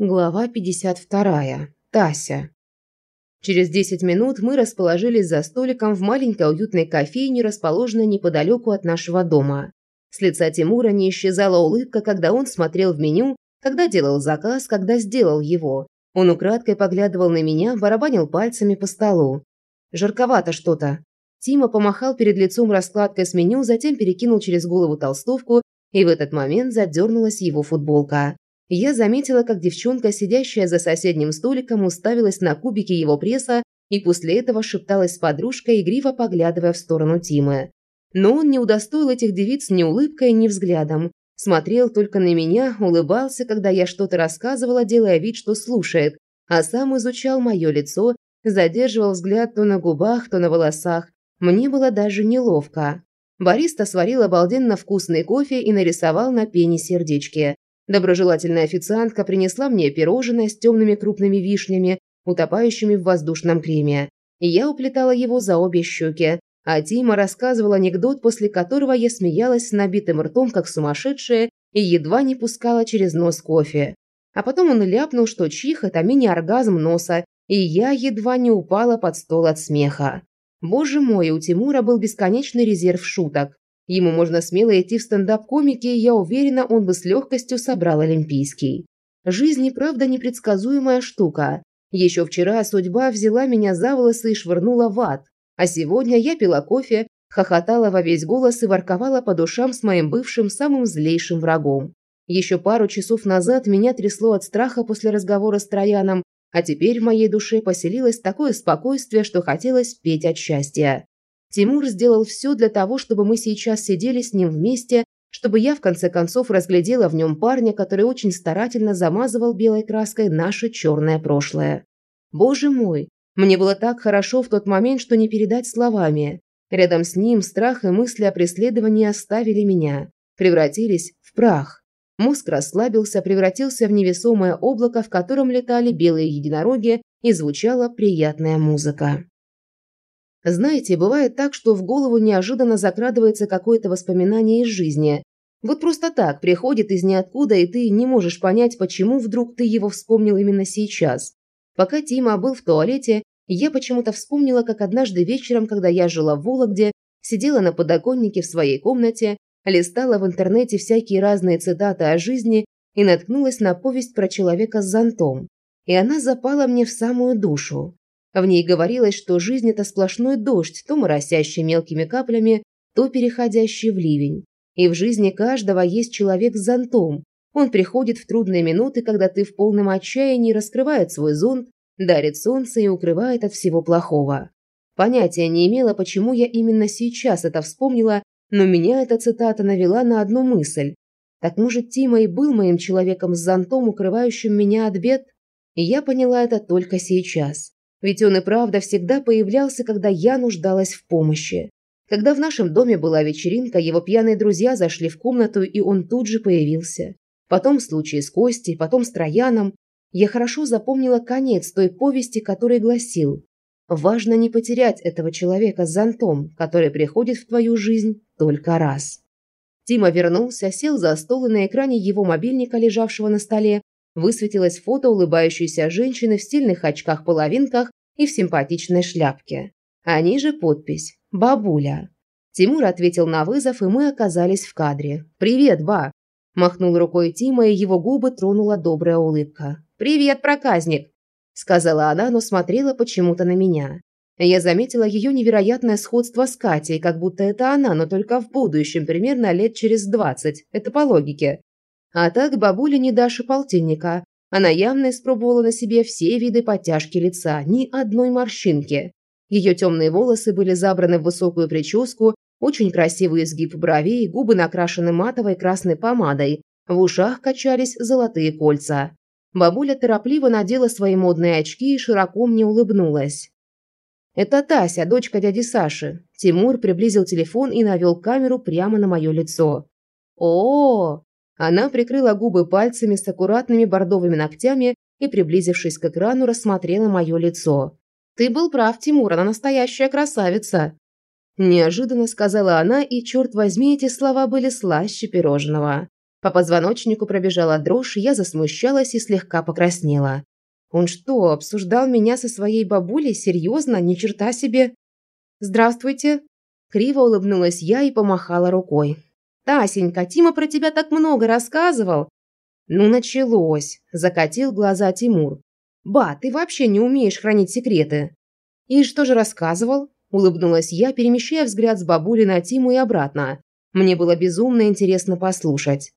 Глава 52. Тася. Через 10 минут мы расположились за столиком в маленькой уютной кофейне, расположенной неподалеку от нашего дома. С лица Тимура не исчезала улыбка, когда он смотрел в меню, когда делал заказ, когда сделал его. Он украдкой поглядывал на меня, барабанил пальцами по столу. «Жарковато что-то». Тима помахал перед лицом раскладкой с меню, затем перекинул через голову толстовку, и в этот момент задернулась его футболка. Я заметила, как девчонка, сидящая за соседним столиком, уставилась на кубики его пресса и после этого шепталась с подружкой, игриво поглядывая в сторону Тимы. Но он не удостоил этих девиц ни улыбкой, ни взглядом. Смотрел только на меня, улыбался, когда я что-то рассказывала, делая вид, что слушает, а сам изучал мое лицо, задерживал взгляд то на губах, то на волосах. Мне было даже неловко. Бариста сварил обалденно вкусный кофе и нарисовал на пене сердечки. Доброжелательная официантка принесла мне пирожное с темными крупными вишнями, утопающими в воздушном креме. Я уплетала его за обе щеки, а Тима рассказывал анекдот, после которого я смеялась с набитым ртом, как сумасшедшая, и едва не пускала через нос кофе. А потом он ляпнул, что чих – это мини-оргазм носа, и я едва не упала под стол от смеха. Боже мой, у Тимура был бесконечный резерв шуток. Ему можно смело идти в стендап-комики, и я уверена, он бы с легкостью собрал Олимпийский. Жизнь и правда непредсказуемая штука. Еще вчера судьба взяла меня за волосы и швырнула в ад. А сегодня я пила кофе, хохотала во весь голос и ворковала по душам с моим бывшим самым злейшим врагом. Еще пару часов назад меня трясло от страха после разговора с Трояном, а теперь в моей душе поселилось такое спокойствие, что хотелось петь от счастья. Тимур сделал все для того, чтобы мы сейчас сидели с ним вместе, чтобы я в конце концов разглядела в нем парня, который очень старательно замазывал белой краской наше черное прошлое. Боже мой, мне было так хорошо в тот момент, что не передать словами. Рядом с ним страх и мысли о преследовании оставили меня, превратились в прах. Мозг расслабился, превратился в невесомое облако, в котором летали белые единороги и звучала приятная музыка. Знаете, бывает так, что в голову неожиданно закрадывается какое-то воспоминание из жизни. Вот просто так приходит из ниоткуда, и ты не можешь понять, почему вдруг ты его вспомнил именно сейчас. Пока Тима был в туалете, я почему-то вспомнила, как однажды вечером, когда я жила в Вологде, сидела на подоконнике в своей комнате, листала в интернете всякие разные цитаты о жизни и наткнулась на повесть про человека с зонтом. И она запала мне в самую душу. В ней говорилось, что жизнь – это сплошной дождь, то моросящий мелкими каплями, то переходящий в ливень. И в жизни каждого есть человек с зонтом. Он приходит в трудные минуты, когда ты в полном отчаянии раскрывает свой зонт, дарит солнце и укрывает от всего плохого. Понятия не имела, почему я именно сейчас это вспомнила, но меня эта цитата навела на одну мысль. Так может, Тима и был моим человеком с зонтом, укрывающим меня от бед? И я поняла это только сейчас. Ведь он и правда всегда появлялся, когда я нуждалась в помощи. Когда в нашем доме была вечеринка, его пьяные друзья зашли в комнату, и он тут же появился. Потом случай с Костей, потом с Трояном. Я хорошо запомнила конец той повести, который гласил «Важно не потерять этого человека с зонтом, который приходит в твою жизнь только раз». Тима вернулся, сел за стол, и на экране его мобильника, лежавшего на столе, высветилось фото улыбающейся женщины в стильных очках-половинках и в симпатичной шляпке. А ниже подпись «Бабуля». Тимур ответил на вызов, и мы оказались в кадре. «Привет, ба!» Махнул рукой Тима, и его губы тронула добрая улыбка. «Привет, проказник!» Сказала она, но смотрела почему-то на меня. Я заметила ее невероятное сходство с Катей, как будто это она, но только в будущем, примерно лет через двадцать. Это по логике. А так бабуля не Даша полтинника. Она явно испробовала на себе все виды подтяжки лица, ни одной морщинки. Ее темные волосы были забраны в высокую прическу, очень красивый изгиб бровей, губы накрашены матовой красной помадой, в ушах качались золотые кольца. Бабуля торопливо надела свои модные очки и широко мне улыбнулась. «Это Тася, дочка дяди Саши». Тимур приблизил телефон и навел камеру прямо на мое лицо. «О, она прикрыла губы пальцами с аккуратными бордовыми ногтями и, приблизившись к экрану, рассмотрела мое лицо. «Ты был прав, Тимур, она настоящая красавица!» Неожиданно сказала она, и, черт возьми, эти слова были слаще пирожного. По позвоночнику пробежала дрожь, я засмущалась и слегка покраснела. Он что, обсуждал меня со своей бабулей? Серьезно? Ни черта себе. Здравствуйте. Криво улыбнулась я и помахала рукой. Тасенька, Тима про тебя так много рассказывал. Ну, началось. Закатил глаза Тимур. Ба, ты вообще не умеешь хранить секреты. И что же рассказывал? Улыбнулась я, перемещая взгляд с бабули на Тиму и обратно. Мне было безумно интересно послушать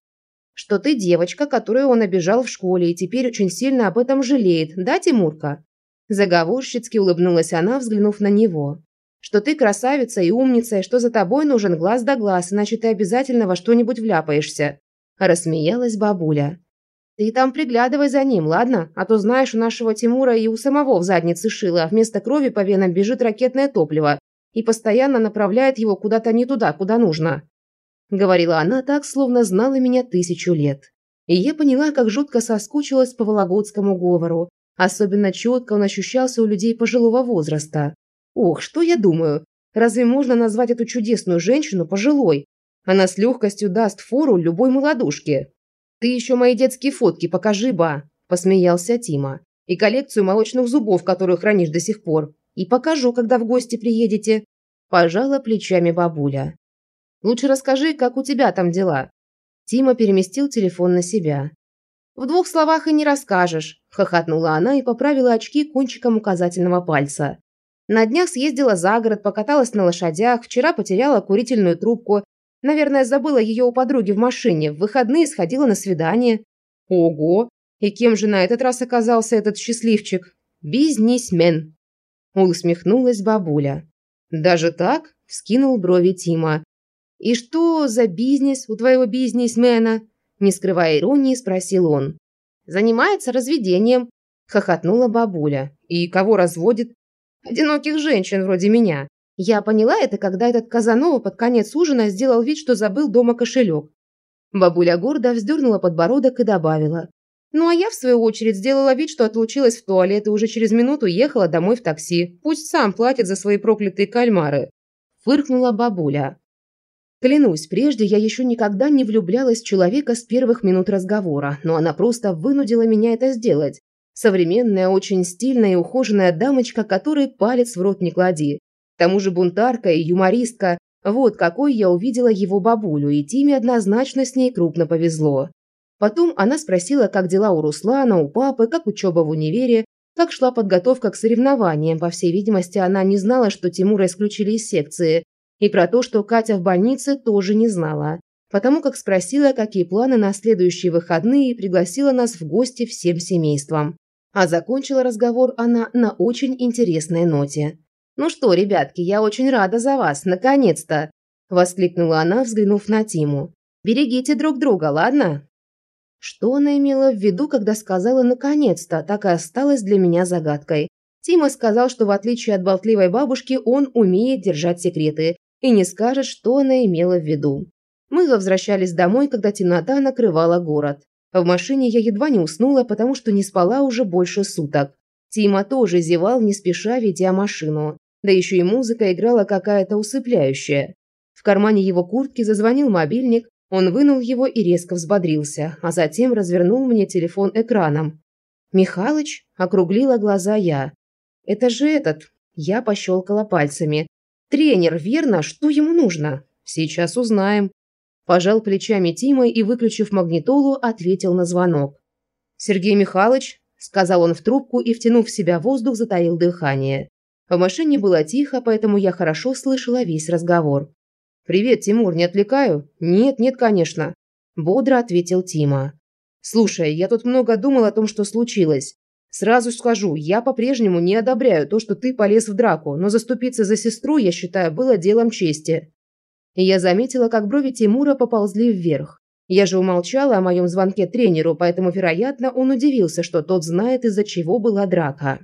что ты девочка, которую он обижал в школе и теперь очень сильно об этом жалеет, да, Тимурка?» Заговорщицки улыбнулась она, взглянув на него. «Что ты красавица и умница, и что за тобой нужен глаз да глаз, иначе ты обязательно во что-нибудь вляпаешься». Рассмеялась бабуля. «Ты там приглядывай за ним, ладно? А то знаешь, у нашего Тимура и у самого в заднице шило, а вместо крови по венам бежит ракетное топливо и постоянно направляет его куда-то не туда, куда нужно». Говорила она так, словно знала меня тысячу лет. И я поняла, как жутко соскучилась по вологодскому говору. Особенно четко он ощущался у людей пожилого возраста. Ох, что я думаю? Разве можно назвать эту чудесную женщину пожилой? Она с легкостью даст фору любой молодушке. «Ты еще мои детские фотки покажи, ба!» – посмеялся Тима. «И коллекцию молочных зубов, которую хранишь до сих пор. И покажу, когда в гости приедете». Пожала плечами бабуля. Лучше расскажи, как у тебя там дела». Тима переместил телефон на себя. «В двух словах и не расскажешь», – хохотнула она и поправила очки кончиком указательного пальца. На днях съездила за город, покаталась на лошадях, вчера потеряла курительную трубку. Наверное, забыла ее у подруги в машине. В выходные сходила на свидание. Ого! И кем же на этот раз оказался этот счастливчик? Бизнесмен. Усмехнулась бабуля. Даже так? Вскинул брови Тима. «И что за бизнес у твоего бизнесмена?» Не скрывая иронии, спросил он. «Занимается разведением», – хохотнула бабуля. «И кого разводит?» «Одиноких женщин вроде меня». Я поняла это, когда этот Казанова под конец ужина сделал вид, что забыл дома кошелек. Бабуля гордо вздернула подбородок и добавила. Ну а я, в свою очередь, сделала вид, что отлучилась в туалет и уже через минуту ехала домой в такси. Пусть сам платит за свои проклятые кальмары. Фыркнула бабуля. Клянусь, прежде я еще никогда не влюблялась в человека с первых минут разговора, но она просто вынудила меня это сделать. Современная, очень стильная и ухоженная дамочка, которой палец в рот не клади. К тому же бунтарка и юмористка. Вот какой я увидела его бабулю, и Тиме однозначно с ней крупно повезло. Потом она спросила, как дела у Руслана, у папы, как учеба в универе, как шла подготовка к соревнованиям. По всей видимости, она не знала, что Тимура исключили из секции, и про то, что Катя в больнице, тоже не знала, потому как спросила, какие планы на следующие выходные и пригласила нас в гости всем семейством. А закончила разговор она на очень интересной ноте. «Ну что, ребятки, я очень рада за вас, наконец-то!» – воскликнула она, взглянув на Тиму. «Берегите друг друга, ладно?» Что она имела в виду, когда сказала «наконец-то», так и осталось для меня загадкой. Тима сказал, что в отличие от болтливой бабушки, он умеет держать секреты, и не скажет, что она имела в виду. Мы возвращались домой, когда темнота накрывала город. В машине я едва не уснула, потому что не спала уже больше суток. Тима тоже зевал, не спеша ведя машину. Да еще и музыка играла какая-то усыпляющая. В кармане его куртки зазвонил мобильник, он вынул его и резко взбодрился, а затем развернул мне телефон экраном. «Михалыч?» – округлила глаза я. «Это же этот!» – я пощелкала пальцами. Тренер, верно? Что ему нужно? Сейчас узнаем. Пожал плечами Тима и, выключив магнитолу, ответил на звонок. Сергей Михайлович, сказал он в трубку и, втянув в себя воздух, затаил дыхание. В машине было тихо, поэтому я хорошо слышала весь разговор. «Привет, Тимур, не отвлекаю?» «Нет, нет, конечно», – бодро ответил Тима. «Слушай, я тут много думал о том, что случилось. Сразу скажу, я по-прежнему не одобряю то, что ты полез в драку, но заступиться за сестру, я считаю, было делом чести. И я заметила, как брови Тимура поползли вверх. Я же умолчала о моем звонке тренеру, поэтому, вероятно, он удивился, что тот знает, из-за чего была драка.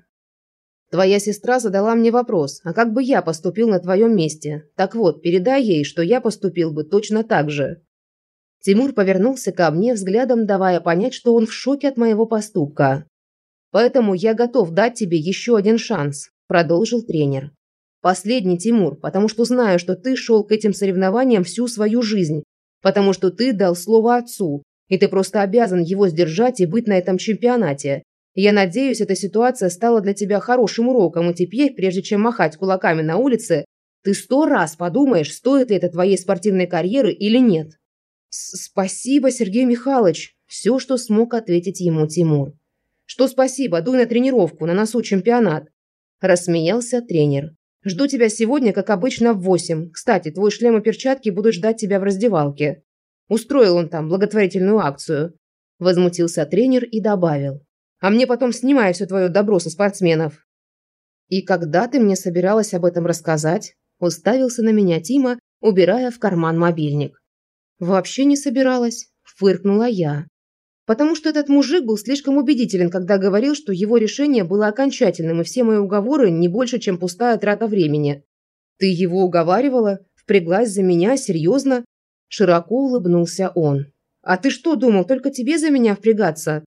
Твоя сестра задала мне вопрос, а как бы я поступил на твоем месте? Так вот, передай ей, что я поступил бы точно так же. Тимур повернулся ко мне, взглядом давая понять, что он в шоке от моего поступка. Поэтому я готов дать тебе еще один шанс», – продолжил тренер. «Последний, Тимур, потому что знаю, что ты шел к этим соревнованиям всю свою жизнь, потому что ты дал слово отцу, И ты просто обязан его сдержать и быть на этом чемпионате. Я надеюсь, эта ситуация стала для тебя хорошим уроком, и теперь, прежде чем махать кулаками на улице, ты сто раз подумаешь, стоит ли это твоей спортивной карьеры или нет. «Спасибо, Сергей Михайлович!» – все, что смог ответить ему Тимур. «Что спасибо? Дуй на тренировку, на носу чемпионат!» – рассмеялся тренер. «Жду тебя сегодня, как обычно, в восемь. Кстати, твой шлем и перчатки будут ждать тебя в раздевалке». Устроил он там благотворительную акцию. Возмутился тренер и добавил. «А мне потом снимай все твое добро со спортсменов». «И когда ты мне собиралась об этом рассказать?» Уставился на меня Тима, убирая в карман мобильник. «Вообще не собиралась», – фыркнула я. «Потому что этот мужик был слишком убедителен, когда говорил, что его решение было окончательным, и все мои уговоры не больше, чем пустая трата времени». «Ты его уговаривала? Впряглась за меня? Серьезно?» Широко улыбнулся он. «А ты что думал, только тебе за меня впрягаться?»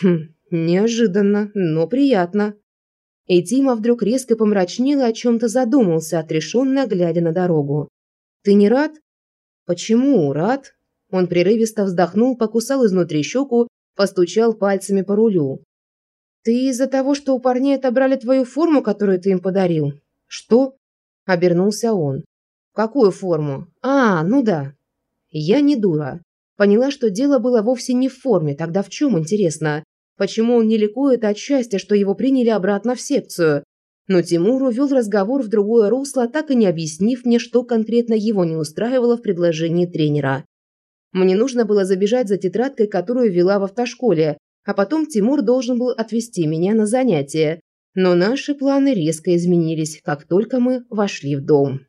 «Хм, неожиданно, но приятно». И Тима вдруг резко помрачнел и о чем-то задумался, отрешенно глядя на дорогу. «Ты не рад?» «Почему рад?» Он прерывисто вздохнул, покусал изнутри щеку, постучал пальцами по рулю. «Ты из-за того, что у парней отобрали твою форму, которую ты им подарил?» «Что?» – обернулся он. «Какую форму?» «А, ну да». Я не дура. Поняла, что дело было вовсе не в форме, тогда в чем, интересно? Почему он не ликует от счастья, что его приняли обратно в секцию? Но Тимур увел разговор в другое русло, так и не объяснив мне, что конкретно его не устраивало в предложении тренера. Мне нужно было забежать за тетрадкой, которую вела в автошколе, а потом Тимур должен был отвезти меня на занятия. Но наши планы резко изменились, как только мы вошли в дом.